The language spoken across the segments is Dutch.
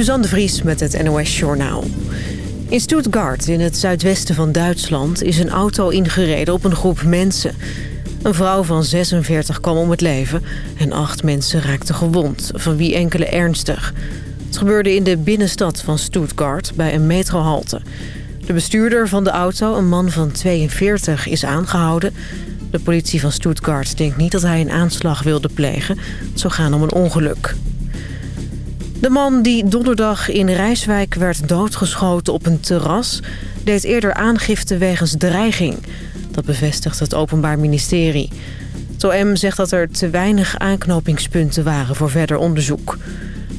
Suzanne de Vries met het NOS Journaal. In Stuttgart, in het zuidwesten van Duitsland... is een auto ingereden op een groep mensen. Een vrouw van 46 kwam om het leven... en acht mensen raakten gewond, van wie enkele ernstig. Het gebeurde in de binnenstad van Stuttgart, bij een metrohalte. De bestuurder van de auto, een man van 42, is aangehouden. De politie van Stuttgart denkt niet dat hij een aanslag wilde plegen. Het zou gaan om een ongeluk. De man die donderdag in Rijswijk werd doodgeschoten op een terras... deed eerder aangifte wegens dreiging. Dat bevestigt het Openbaar Ministerie. Het OM zegt dat er te weinig aanknopingspunten waren voor verder onderzoek.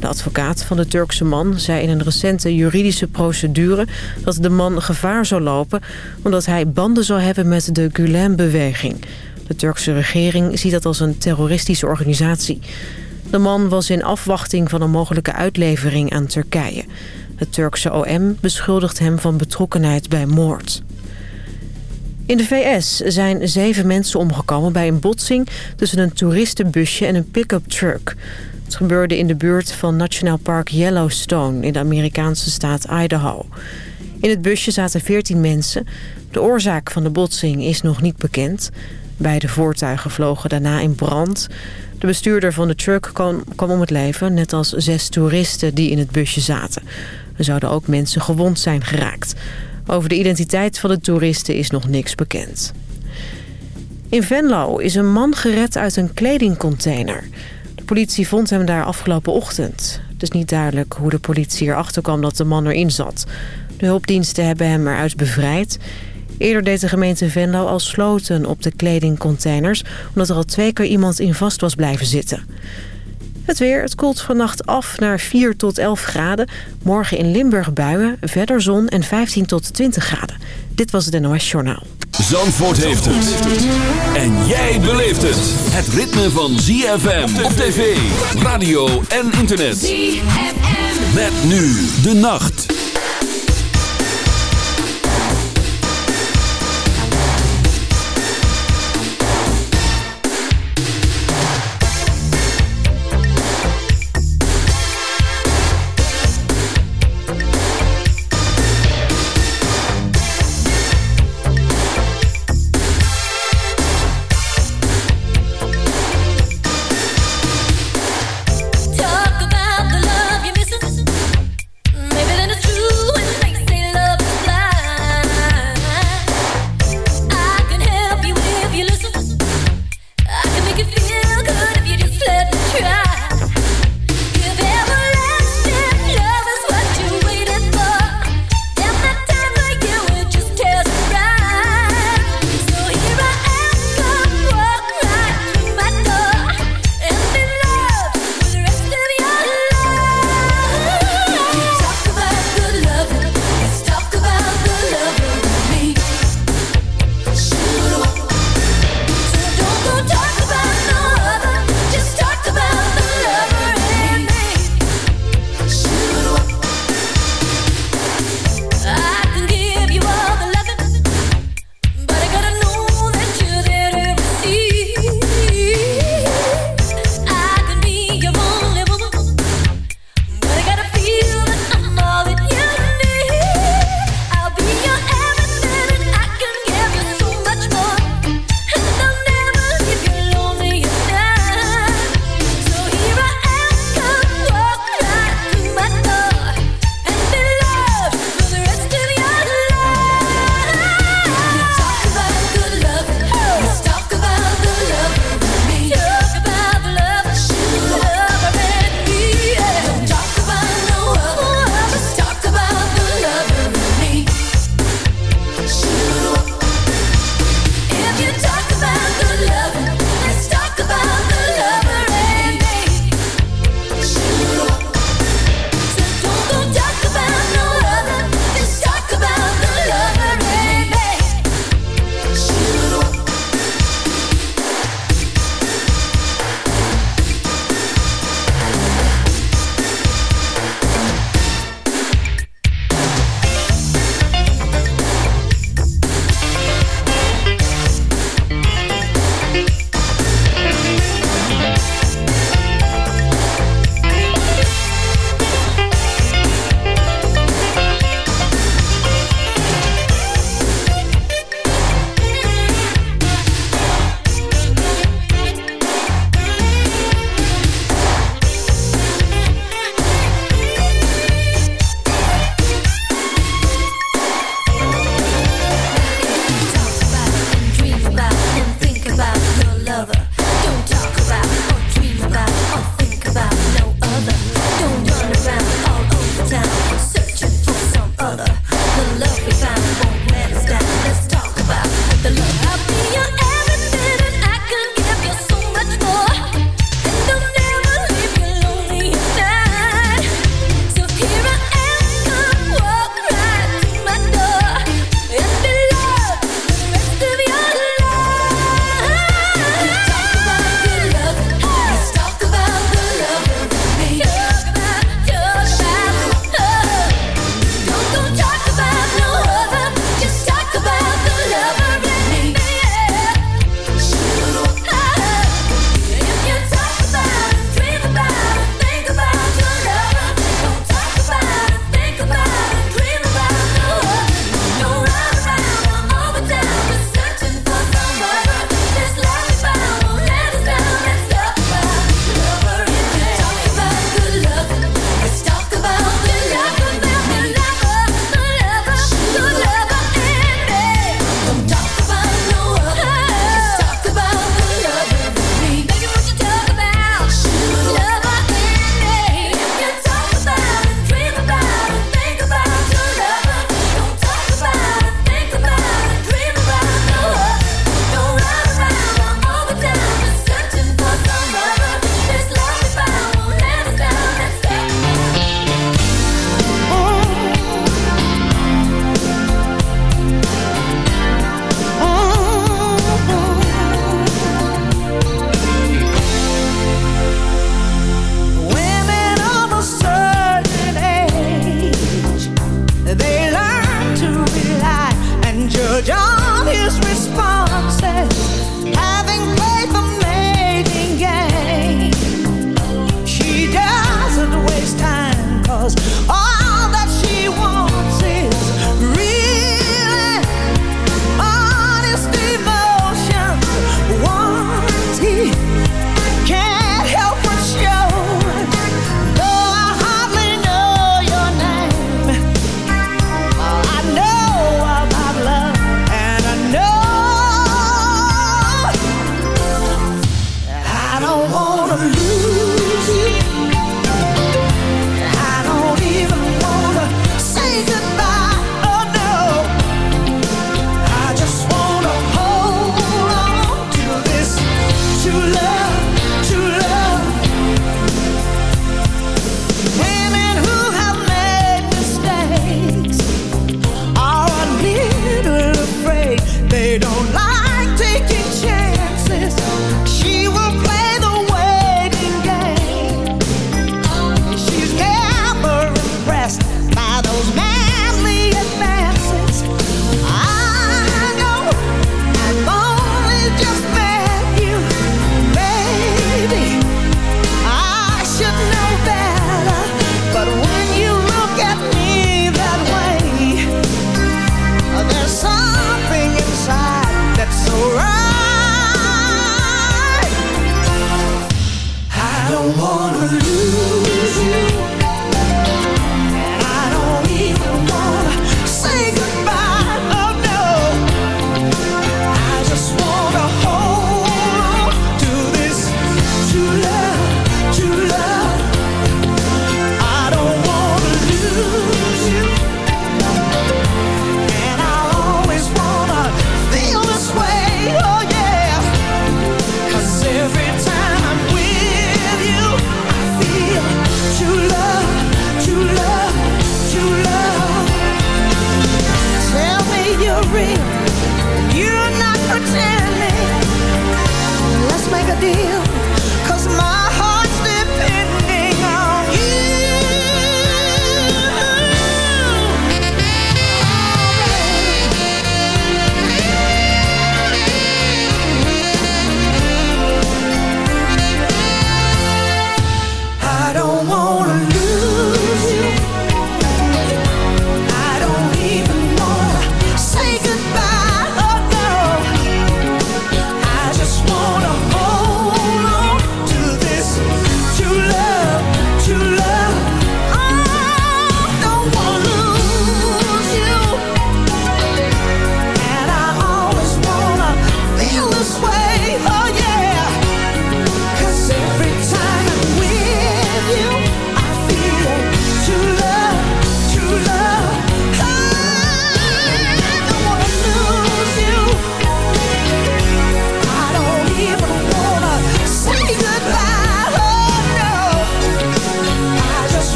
De advocaat van de Turkse man zei in een recente juridische procedure... dat de man gevaar zou lopen omdat hij banden zou hebben met de Gulen-beweging. De Turkse regering ziet dat als een terroristische organisatie... De man was in afwachting van een mogelijke uitlevering aan Turkije. Het Turkse OM beschuldigt hem van betrokkenheid bij moord. In de VS zijn zeven mensen omgekomen bij een botsing... tussen een toeristenbusje en een pick-up truck. Het gebeurde in de buurt van National Park Yellowstone... in de Amerikaanse staat Idaho. In het busje zaten 14 mensen. De oorzaak van de botsing is nog niet bekend. Beide voertuigen vlogen daarna in brand... De bestuurder van de truck kwam, om het leven, net als zes toeristen die in het busje zaten. Er zouden ook mensen gewond zijn geraakt. Over de identiteit van de toeristen is nog niks bekend. In Venlo is een man gered uit een kledingcontainer. De politie vond hem daar afgelopen ochtend. Het is niet duidelijk hoe de politie erachter kwam dat de man erin zat. De hulpdiensten hebben hem eruit bevrijd. Eerder deed de gemeente Venlo al sloten op de kledingcontainers... omdat er al twee keer iemand in vast was blijven zitten. Het weer, het koelt vannacht af naar 4 tot 11 graden. Morgen in Limburg buien, verder zon en 15 tot 20 graden. Dit was het NOS Journaal. Zandvoort heeft het. En jij beleeft het. Het ritme van ZFM op tv, radio en internet. ZFM. Met nu de nacht.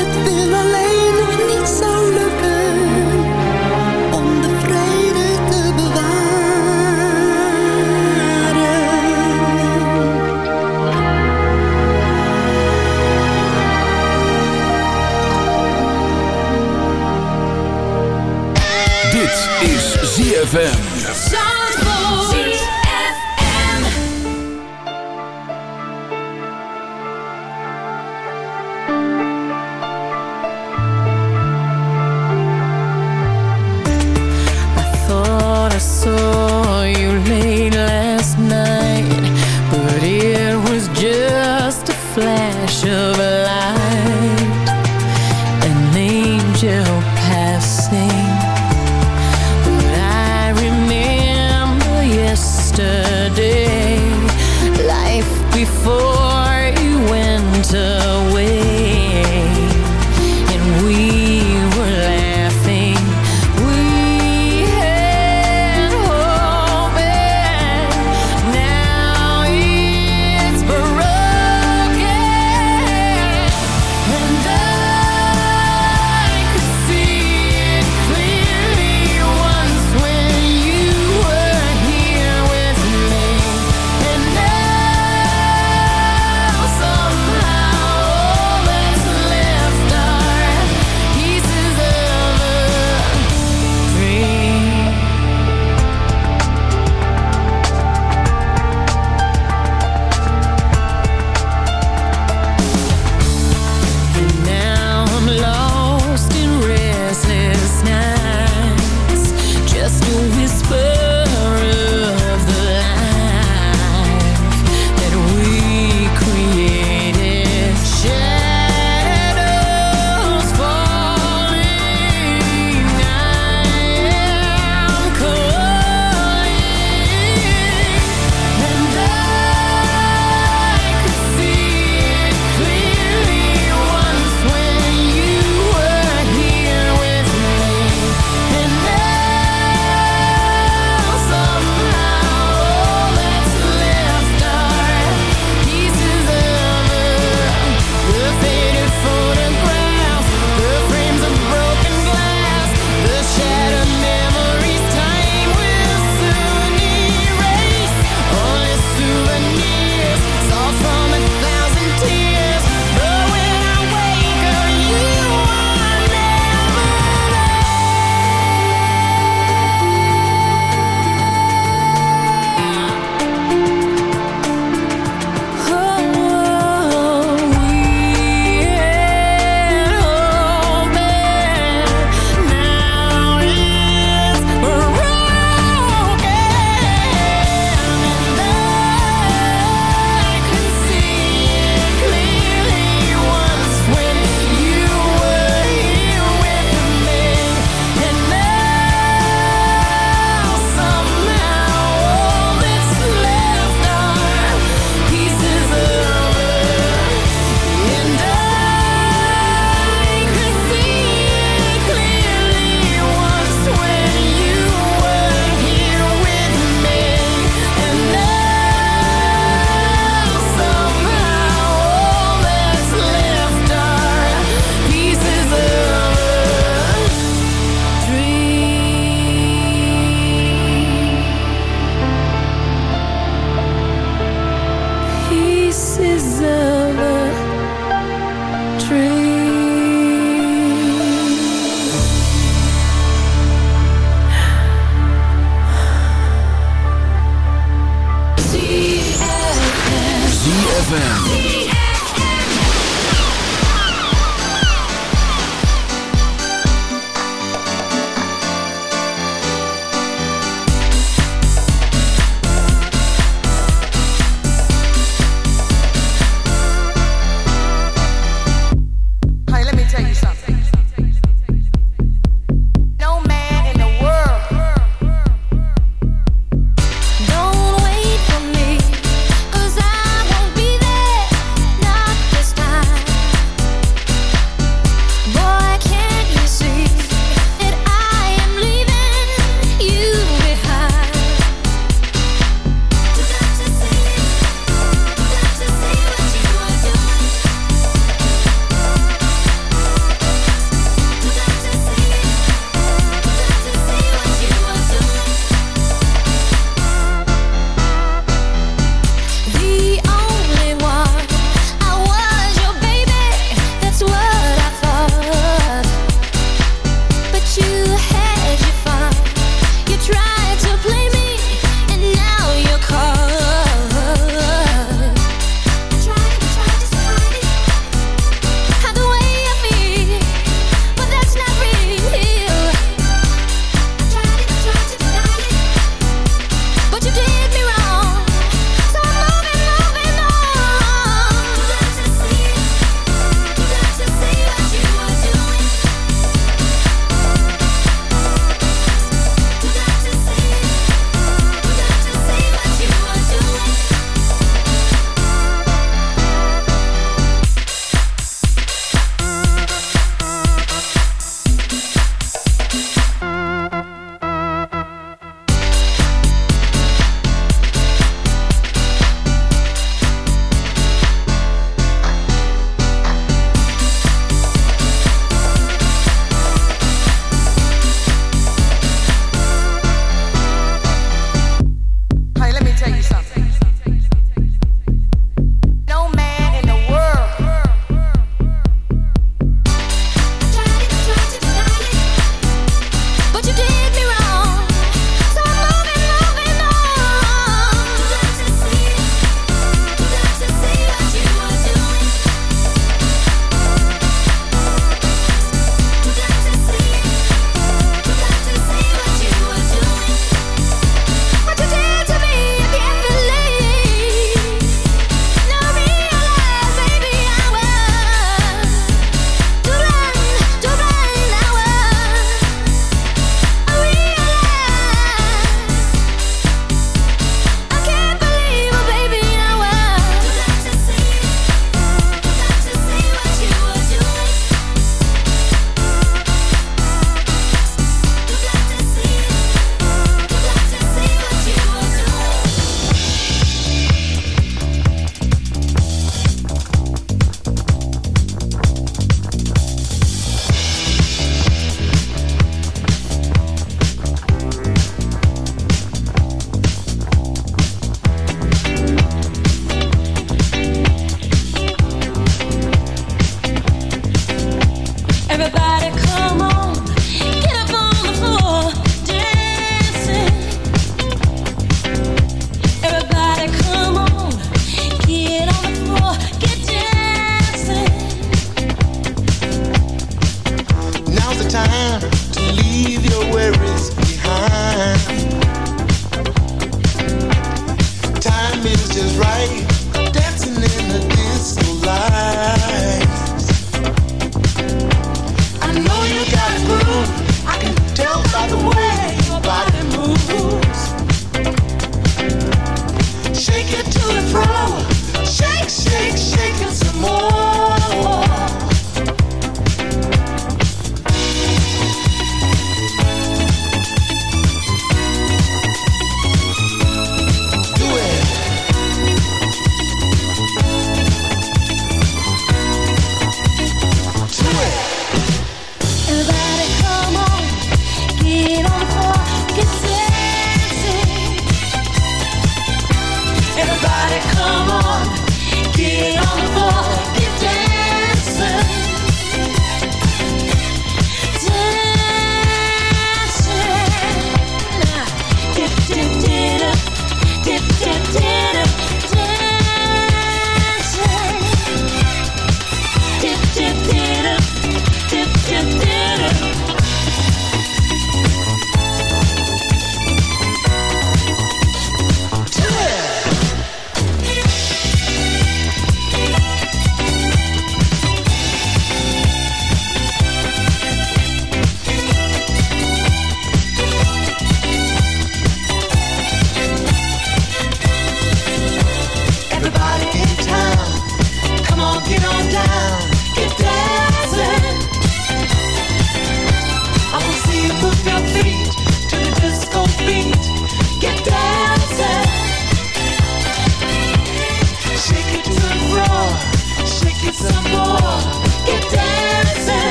had been a lady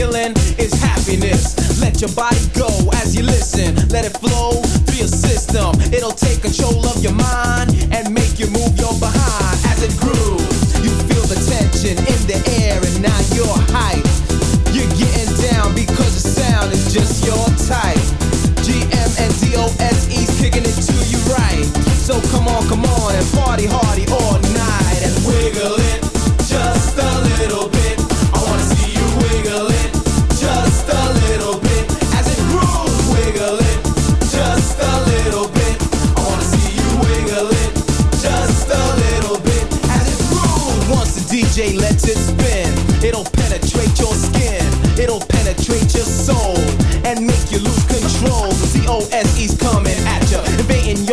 feeling is happiness. Let your body go as you listen, let it flow through your system. It'll take control of your mind and make you move your behind as it grooves. You feel the tension in the air, and now you're hype. You're getting down because the sound is just your type. GM and DOSE's kicking it to you right. So come on, come on and party hardy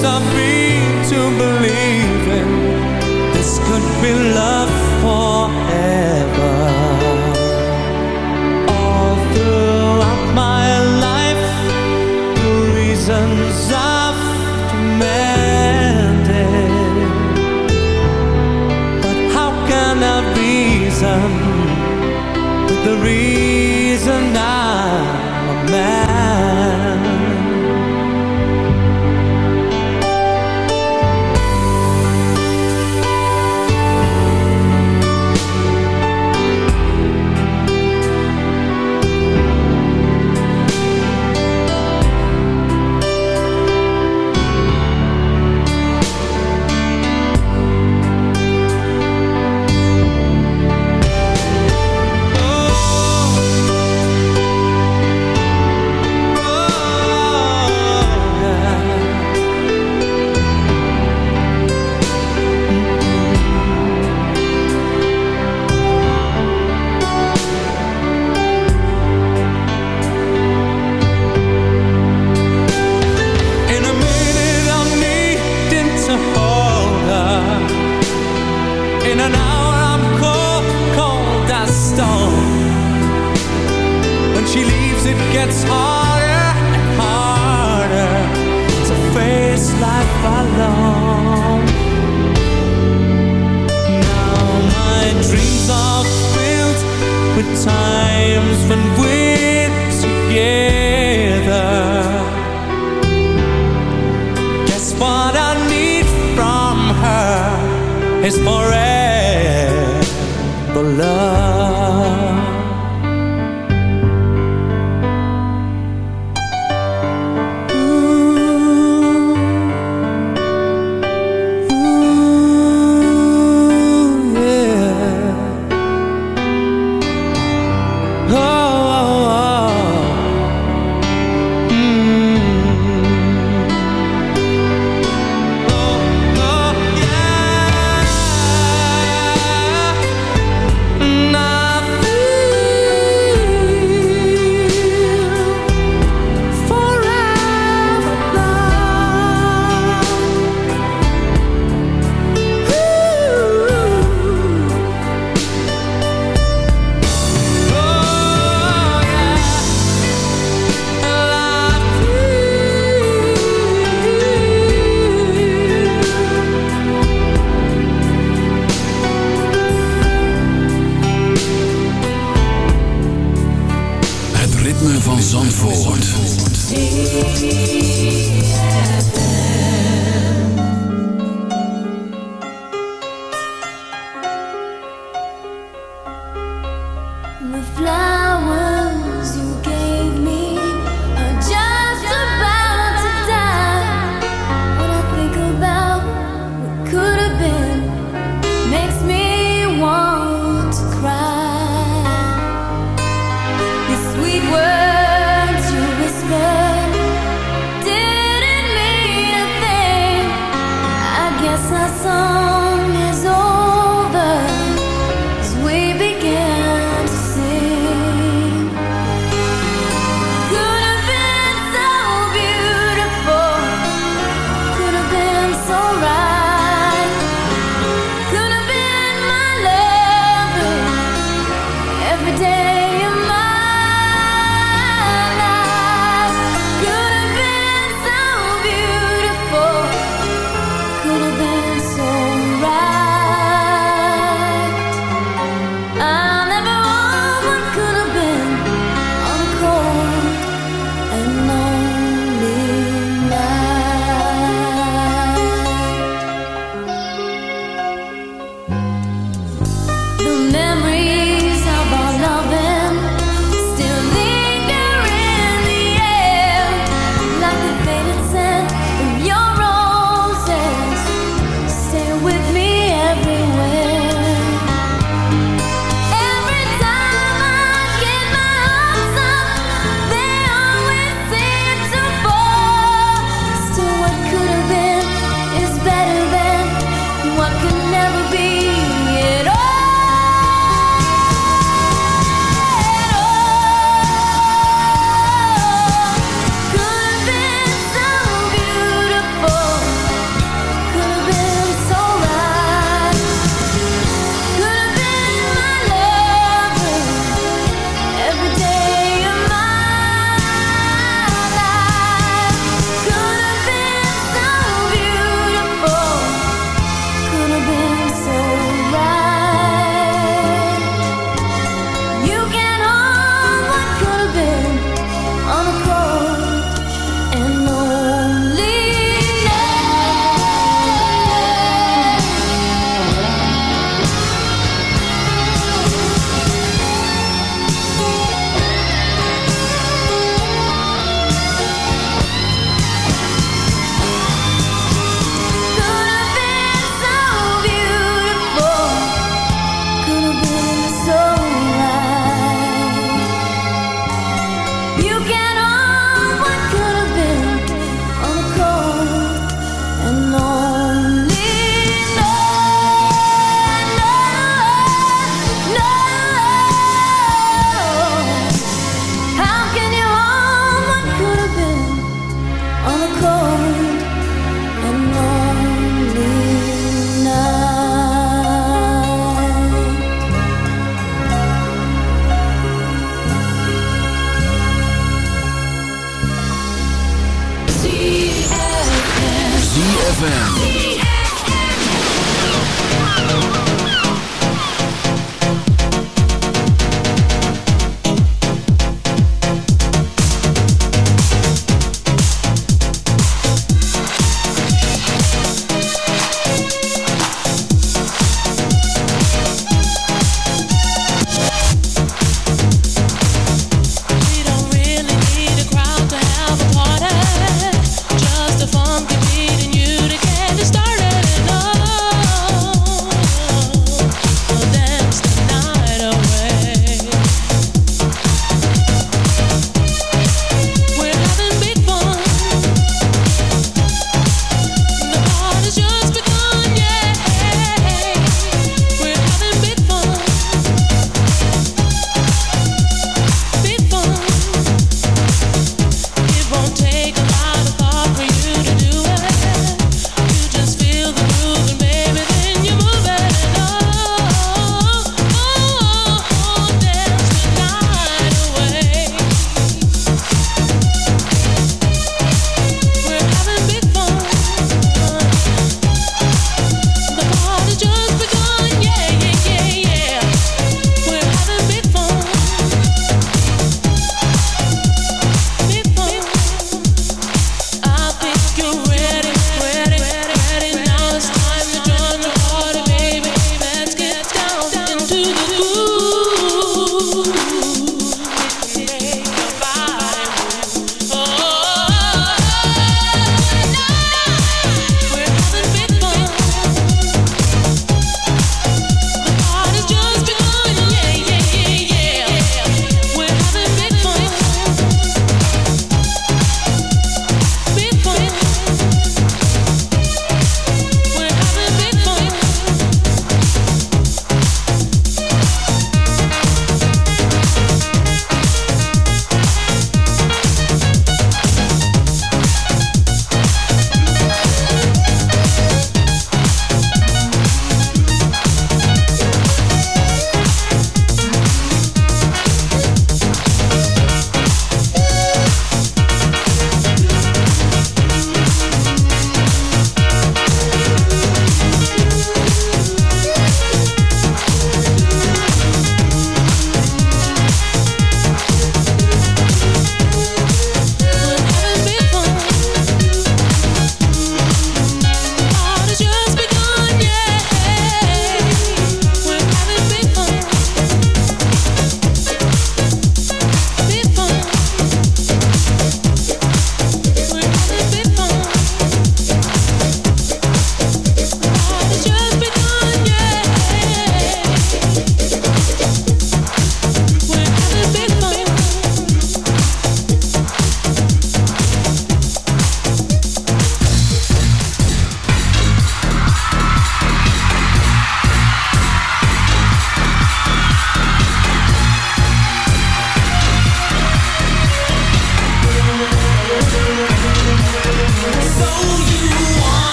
stop me to in. this could be love for 啊